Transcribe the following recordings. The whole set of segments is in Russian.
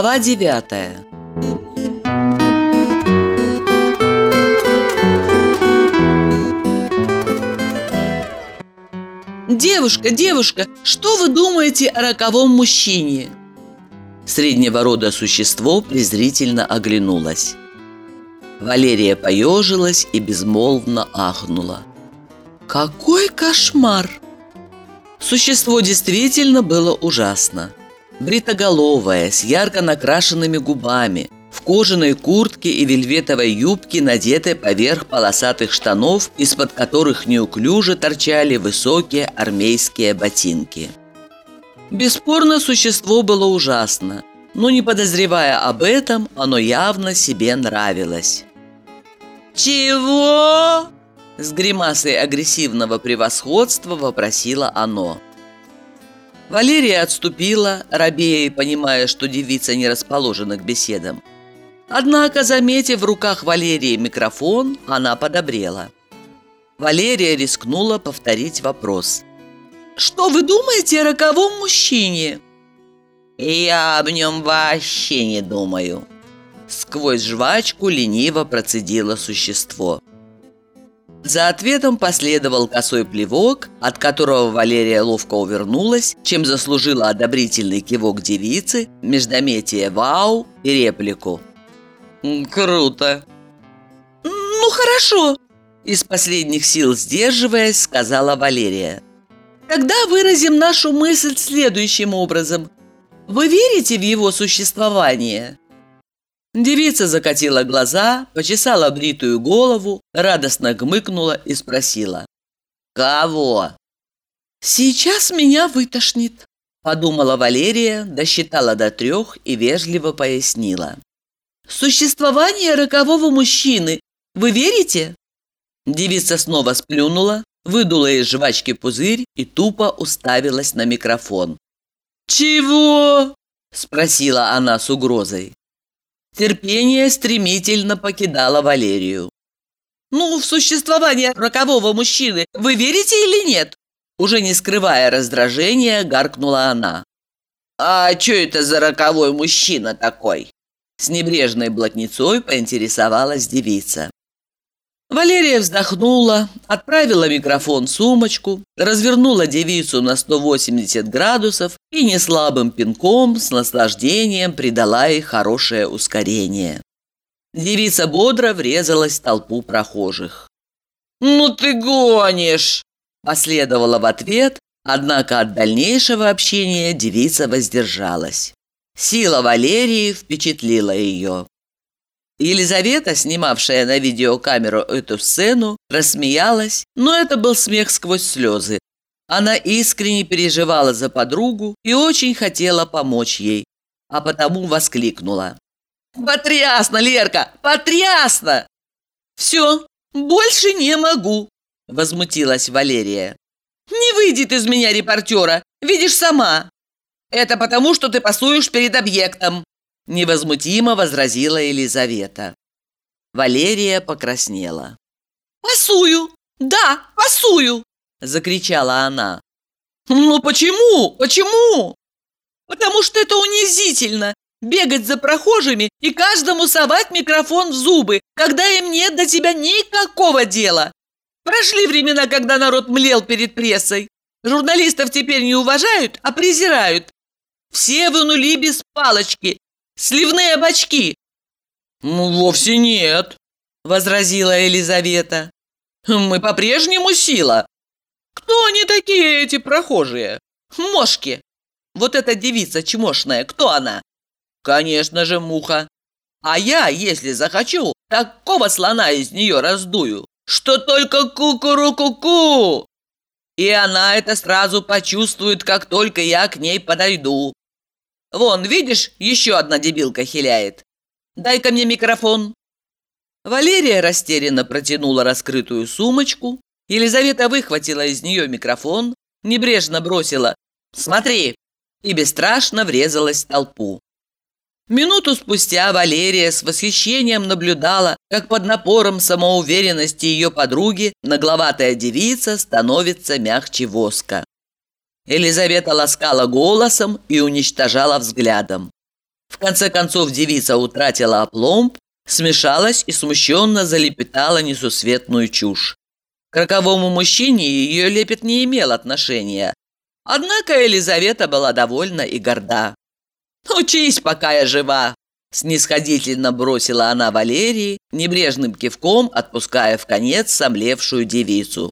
Глава девятая «Девушка, девушка, что вы думаете о роковом мужчине?» Среднего рода существо презрительно оглянулось. Валерия поежилась и безмолвно ахнула. «Какой кошмар!» Существо действительно было ужасно. Бритоголовое, с ярко накрашенными губами, в кожаной куртке и вельветовой юбке, надетой поверх полосатых штанов, из-под которых неуклюже торчали высокие армейские ботинки. Бесспорно, существо было ужасно, но не подозревая об этом, оно явно себе нравилось. «Чего?» С гримасой агрессивного превосходства вопросило оно. Валерия отступила, рабея и понимая, что девица не расположена к беседам. Однако, заметив в руках Валерии микрофон, она подобрела. Валерия рискнула повторить вопрос. «Что вы думаете о роковом мужчине?» «Я об нем вообще не думаю», Сквозь жвачку лениво процедило существо. За ответом последовал косой плевок, от которого Валерия ловко увернулась, чем заслужила одобрительный кивок девицы, междометие «Вау» и реплику. «Круто!» «Ну, хорошо!» Из последних сил сдерживаясь, сказала Валерия. «Тогда выразим нашу мысль следующим образом. Вы верите в его существование?» Девица закатила глаза, почесала бритую голову, радостно гмыкнула и спросила. «Кого?» «Сейчас меня вытошнит», – подумала Валерия, досчитала до трех и вежливо пояснила. «Существование рокового мужчины. Вы верите?» Девица снова сплюнула, выдула из жвачки пузырь и тупо уставилась на микрофон. «Чего?» – спросила она с угрозой. Терпение стремительно покидало Валерию. «Ну, в существование рокового мужчины вы верите или нет?» Уже не скрывая раздражения, гаркнула она. «А что это за роковой мужчина такой?» С небрежной блатницой поинтересовалась девица. Валерия вздохнула, отправила микрофон в сумочку, развернула девицу на 180 градусов и неслабым пинком с наслаждением придала ей хорошее ускорение. Девица бодро врезалась в толпу прохожих. «Ну ты гонишь!» – последовала в ответ, однако от дальнейшего общения девица воздержалась. Сила Валерии впечатлила ее. Елизавета, снимавшая на видеокамеру эту сцену, рассмеялась, но это был смех сквозь слезы. Она искренне переживала за подругу и очень хотела помочь ей, а потому воскликнула. «Потрясно, Лерка! Потрясно!» «Все, больше не могу!» – возмутилась Валерия. «Не выйдет из меня репортера, видишь сама!» «Это потому, что ты пасуешь перед объектом!» Невозмутимо возразила Елизавета. Валерия покраснела. «Пасую! Да, пасую!» Закричала она. «Ну почему? Почему?» «Потому что это унизительно! Бегать за прохожими и каждому совать микрофон в зубы, когда им нет до тебя никакого дела! Прошли времена, когда народ млел перед прессой. Журналистов теперь не уважают, а презирают. Все вынули без палочки, Сливные бачки!» «Ну, вовсе нет», – возразила Елизавета. «Мы по-прежнему сила. Кто они такие, эти прохожие? Мошки. Вот эта девица чмошная, кто она? Конечно же, муха. А я, если захочу, такого слона из нее раздую, что только ку-ку-ру-ку-ку. И она это сразу почувствует, как только я к ней подойду. Вон, видишь, еще одна дебилка хиляет. Дай-ка мне микрофон». Валерия растерянно протянула раскрытую сумочку. Елизавета выхватила из нее микрофон, небрежно бросила «Смотри!» и бесстрашно врезалась в толпу. Минуту спустя Валерия с восхищением наблюдала, как под напором самоуверенности ее подруги нагловатая девица становится мягче воска. Елизавета ласкала голосом и уничтожала взглядом. В конце концов девица утратила опломб, смешалась и смущенно залепетала несусветную чушь. К роковому мужчине ее лепет не имел отношения. Однако Елизавета была довольна и горда. «Учись, пока я жива!» Снисходительно бросила она Валерии, небрежным кивком отпуская в конец сомлевшую девицу.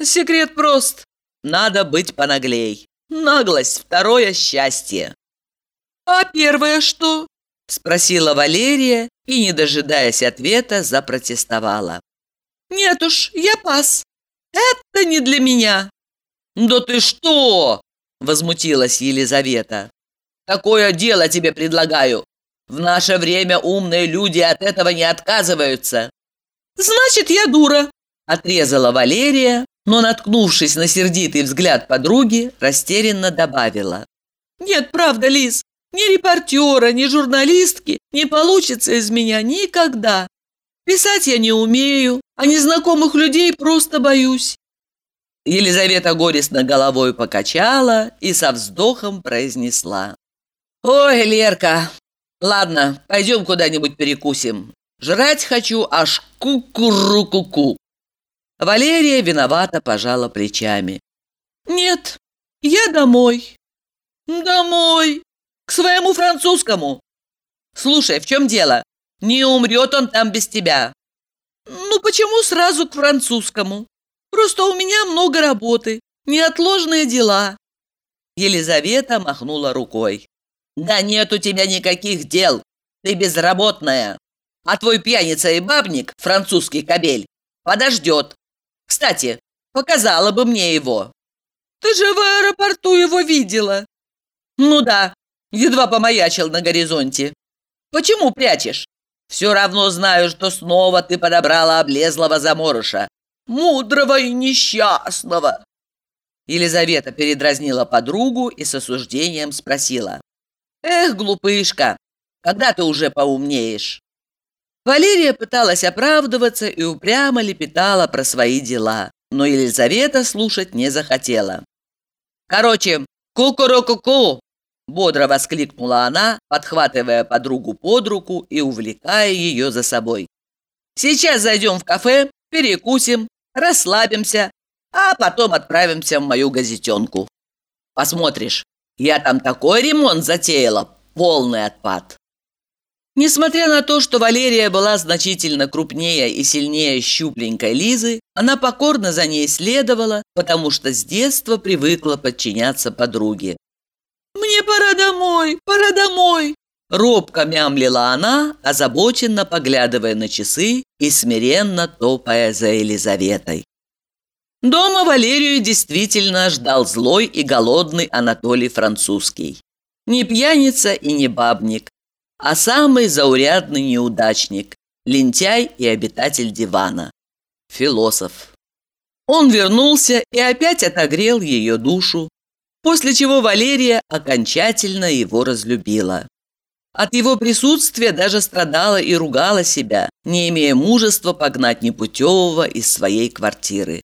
«Секрет прост. Надо быть понаглей. Наглость – второе счастье». «А первое что?» – спросила Валерия и, не дожидаясь ответа, запротестовала. «Нет уж, я пас. Это не для меня». «Да ты что?» – возмутилась Елизавета. «Такое дело тебе предлагаю. В наше время умные люди от этого не отказываются». «Значит, я дура», – отрезала Валерия, но, наткнувшись на сердитый взгляд подруги, растерянно добавила. «Нет, правда, Лиз, ни репортера, ни журналистки не получится из меня никогда. Писать я не умею, а незнакомых людей просто боюсь». Елизавета горестно головой покачала и со вздохом произнесла. «Ой, Лерка, ладно, пойдем куда-нибудь перекусим. Жрать хочу аж ку-ку-ру-ку-ку». Валерия виновато пожала плечами. «Нет, я домой». «Домой? К своему французскому?» «Слушай, в чем дело? Не умрет он там без тебя». «Ну почему сразу к французскому? Просто у меня много работы, неотложные дела». Елизавета махнула рукой. «Да нет у тебя никаких дел, ты безработная. А твой пьяница и бабник, французский кобель, подождет, кстати, показала бы мне его». «Ты же в аэропорту его видела». «Ну да, едва помаячил на горизонте. Почему прячешь? Все равно знаю, что снова ты подобрала облезлого заморыша. Мудрого и несчастного». Елизавета передразнила подругу и с осуждением спросила. «Эх, глупышка, когда ты уже поумнеешь?» Валерия пыталась оправдываться и упрямо лепетала про свои дела, но Елизавета слушать не захотела. «Короче, ку-ку-ку-ку!» бодро воскликнула она, подхватывая подругу под руку и увлекая ее за собой. «Сейчас зайдем в кафе, перекусим, расслабимся, а потом отправимся в мою газетенку. Посмотришь, я там такой ремонт затеяла, полный отпад». Несмотря на то, что Валерия была значительно крупнее и сильнее щупленькой Лизы, она покорно за ней следовала, потому что с детства привыкла подчиняться подруге. «Мне пора домой, пора домой!» Робко мямлила она, озабоченно поглядывая на часы и смиренно топая за Елизаветой. Дома Валерию действительно ждал злой и голодный Анатолий Французский. Не пьяница и не бабник, а самый заурядный неудачник, лентяй и обитатель дивана. Философ. Он вернулся и опять отогрел ее душу, после чего Валерия окончательно его разлюбила. От его присутствия даже страдала и ругала себя, не имея мужества погнать непутевого из своей квартиры.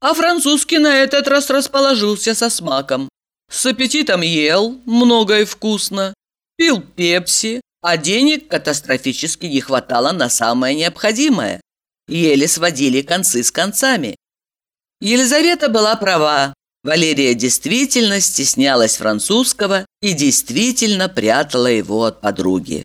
А французский на этот раз расположился со смаком. С аппетитом ел, много и вкусно, пил пепси, а денег катастрофически не хватало на самое необходимое. Еле сводили концы с концами. Елизавета была права. Валерия действительно стеснялась французского и действительно прятала его от подруги.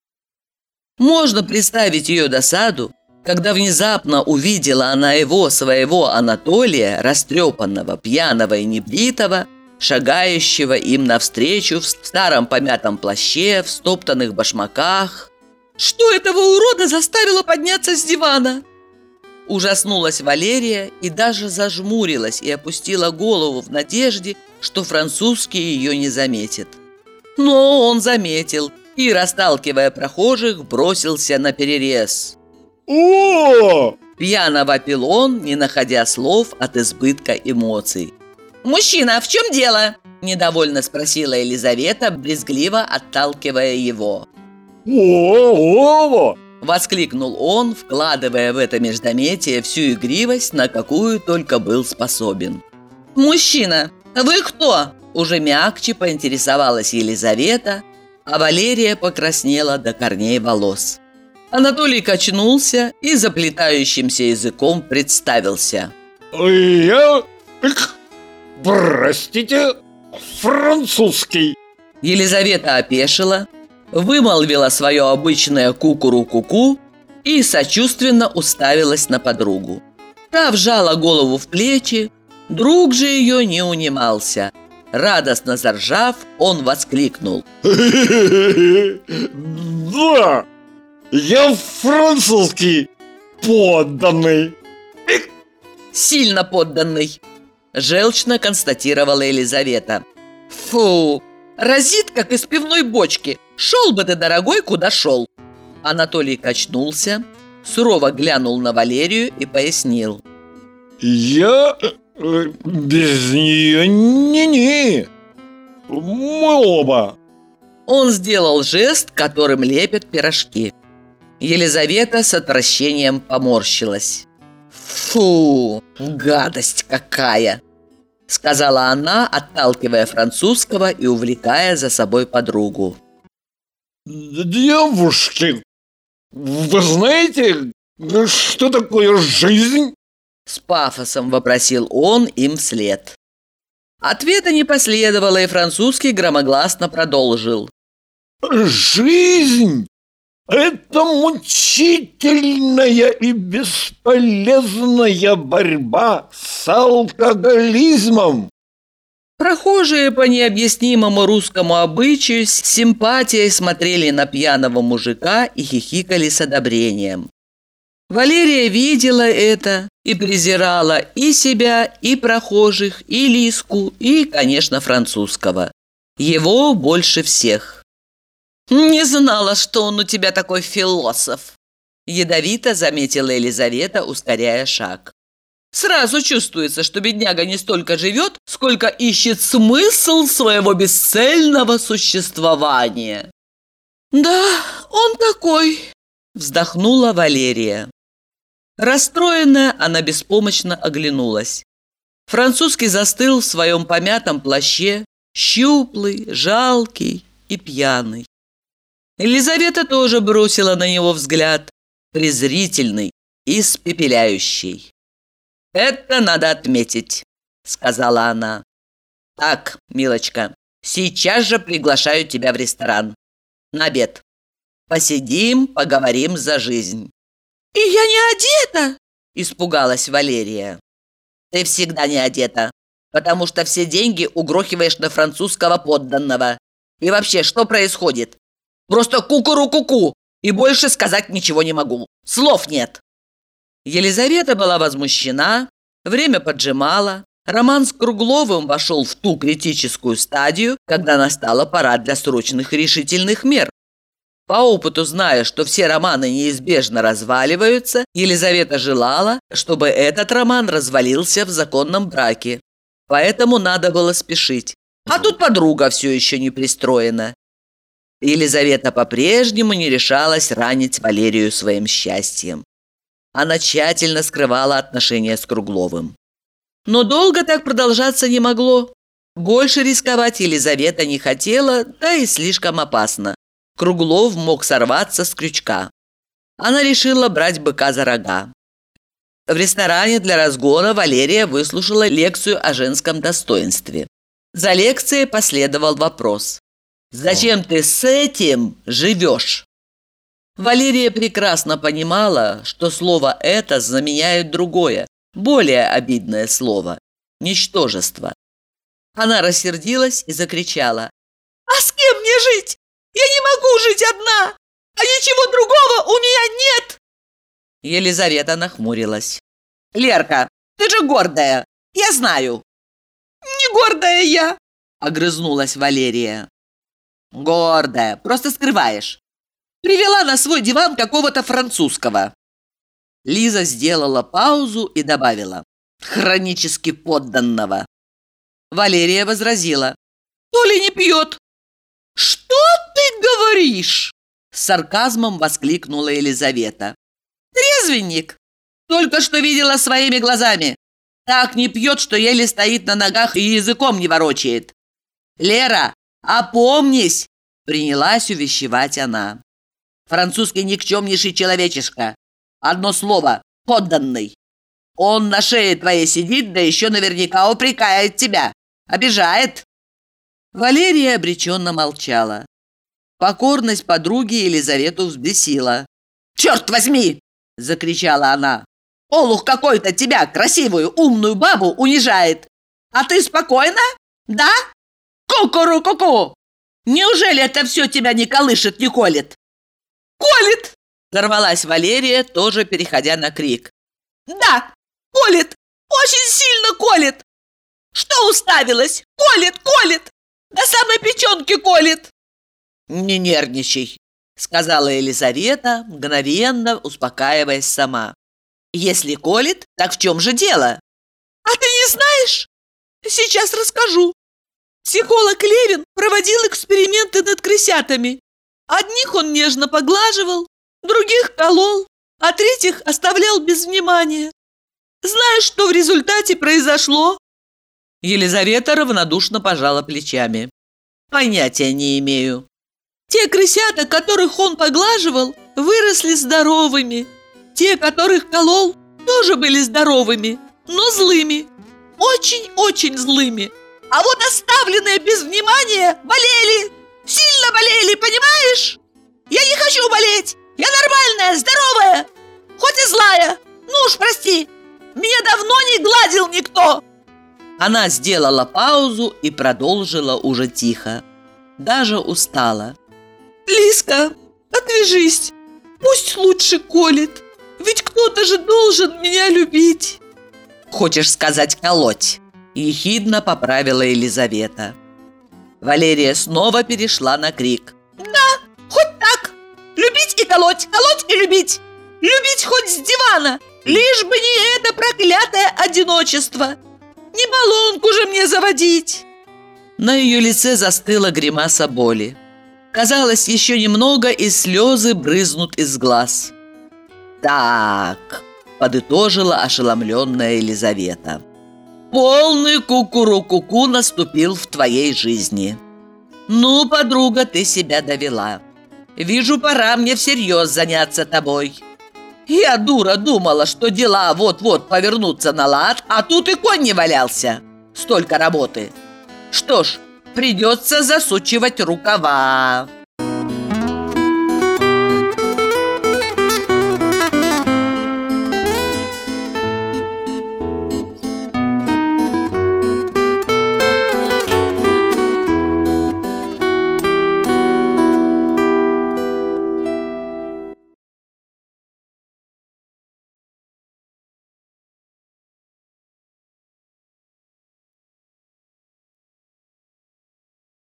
Можно представить ее досаду, когда внезапно увидела она его, своего Анатолия, растрепанного, пьяного и небритого, шагающего им навстречу в старом помятом плаще, в стоптанных башмаках. «Что этого урода заставило подняться с дивана?» Ужаснулась Валерия и даже зажмурилась и опустила голову в надежде, что французский ее не заметит. Но он заметил и, расталкивая прохожих, бросился на перерез. «О!» Пьяно вопил он, не находя слов от избытка эмоций. «Мужчина, в чем дело?» – недовольно спросила Елизавета, брезгливо отталкивая его. «О-о-о!» – воскликнул он, вкладывая в это междометие всю игривость, на какую только был способен. «Мужчина, вы кто?» – уже мягче поинтересовалась Елизавета, а Валерия покраснела до корней волос. Анатолий качнулся и заплетающимся языком представился. Я... Простите, французский. Елизавета опешила, вымолвила свое обычное кукуру-куку и сочувственно уставилась на подругу. Та вжала голову в плечи, друг же ее не унимался. Радостно заржав, он воскликнул. Да, я французский подданный. Сильно подданный, желчно констатировала Елизавета. Фу, разит, как из пивной бочки. Шел бы ты, дорогой, куда шел. Анатолий качнулся, сурово глянул на Валерию и пояснил. Я э, без нее не-не. Мы оба. Он сделал жест, которым лепят пирожки. Елизавета с отвращением поморщилась. «Фу, гадость какая!» Сказала она, отталкивая французского и увлекая за собой подругу. Девушки, вы знаете, что такое жизнь? С пафосом вопросил он им вслед. Ответа не последовало, и французский громогласно продолжил. Жизнь – это мучительная и бесполезная борьба с алкоголизмом. Прохожие по необъяснимому русскому обычаю с симпатией смотрели на пьяного мужика и хихикали с одобрением. Валерия видела это и презирала и себя, и прохожих, и Лиску, и, конечно, французского. Его больше всех. «Не знала, что он у тебя такой философ», – ядовито заметила Елизавета, ускоряя шаг. Сразу чувствуется, что бедняга не столько живет, сколько ищет смысл своего бесцельного существования. «Да, он такой», – вздохнула Валерия. Расстроенная, она беспомощно оглянулась. Французский застыл в своем помятом плаще, щуплый, жалкий и пьяный. Елизавета тоже бросила на него взгляд, презрительный, испепеляющий. «Это надо отметить», — сказала она. «Так, милочка, сейчас же приглашаю тебя в ресторан. На обед. Посидим, поговорим за жизнь». «И я не одета!» – испугалась Валерия. «Ты всегда не одета, потому что все деньги угрохиваешь на французского подданного. И вообще, что происходит? Просто кукуру-куку, и больше сказать ничего не могу. Слов нет!» Елизавета была возмущена, время поджимало. Роман с Кругловым вошел в ту критическую стадию, когда настала пора для срочных решительных мер. По опыту зная, что все романы неизбежно разваливаются, Елизавета желала, чтобы этот роман развалился в законном браке. Поэтому надо было спешить. А тут подруга все еще не пристроена. Елизавета по-прежнему не решалась ранить Валерию своим счастьем она тщательно скрывала отношения с Кругловым. Но долго так продолжаться не могло. Больше рисковать Елизавета не хотела, да и слишком опасно. Круглов мог сорваться с крючка. Она решила брать быка за рога. В ресторане для разгона Валерия выслушала лекцию о женском достоинстве. За лекцией последовал вопрос. «Зачем ты с этим живешь?» Валерия прекрасно понимала, что слово «это» заменяет другое, более обидное слово – ничтожество. Она рассердилась и закричала. «А с кем мне жить? Я не могу жить одна! А ничего другого у меня нет!» Елизавета нахмурилась. «Лерка, ты же гордая! Я знаю!» «Не гордая я!» – огрызнулась Валерия. «Гордая, просто скрываешь. Привела на свой диван какого-то французского. Лиза сделала паузу и добавила. Хронически подданного. Валерия возразила. То ли не пьет. Что ты говоришь? С сарказмом воскликнула Елизавета. Трезвенник. Только что видела своими глазами. Так не пьет, что еле стоит на ногах и языком не ворочает. Лера, опомнись! Принялась увещевать она. Французский никчемнейший человечишка. Одно слово – подданный. Он на шее твоей сидит, да еще наверняка упрекает тебя. Обижает. Валерия обреченно молчала. Покорность подруги Елизавету взбесила. «Черт возьми!» – закричала она. «Олух какой-то тебя, красивую, умную бабу, унижает! А ты спокойна? Да? Ку-ку-ру-ку-ку! Неужели это все тебя не колышет, не колет?» «Колет!» – сорвалась Валерия, тоже переходя на крик. «Да, колет! Очень сильно колет! Что уставилась? Колет, колет! До самой печенки колет!» «Не нервничай», — сказала Елизавета, мгновенно успокаиваясь сама. «Если колет, так в чем же дело?» «А ты не знаешь? Сейчас расскажу. Психолог Левин проводил эксперименты над крысятами. Одних он нежно поглаживал, других колол, а третьих оставлял без внимания. Знаешь, что в результате произошло?» Елизавета равнодушно пожала плечами. «Понятия не имею». Те крысята, которых он поглаживал, выросли здоровыми. Те, которых колол, тоже были здоровыми, но злыми. Очень-очень злыми. А вот оставленные без внимания болели. Сильно болели, понимаешь? Я не хочу болеть. Я нормальная, здоровая. Хоть и злая. Ну уж прости. Меня давно не гладил никто. Она сделала паузу и продолжила уже тихо. Даже устала. Лиска, отвяжись. Пусть лучше колет. Ведь кто-то же должен меня любить. Хочешь сказать колоть? Ехидно поправила Елизавета. Валерия снова перешла на крик. Да, хоть так. Любить и колоть, колоть и любить. Любить хоть с дивана, лишь бы не это проклятое одиночество. Не баллонку же мне заводить. На ее лице застыла гримаса боли. Казалось, еще немного, и слезы брызнут из глаз. «Так», — подытожила ошеломленная Елизавета. «Полный кукуру-куку наступил в твоей жизни. Ну, подруга, ты себя довела. Вижу, пора мне всерьез заняться тобой. Я, дура, думала, что дела вот-вот повернутся на лад, а тут и конь не валялся. Столько работы. Что ж, придется засучивать рукава.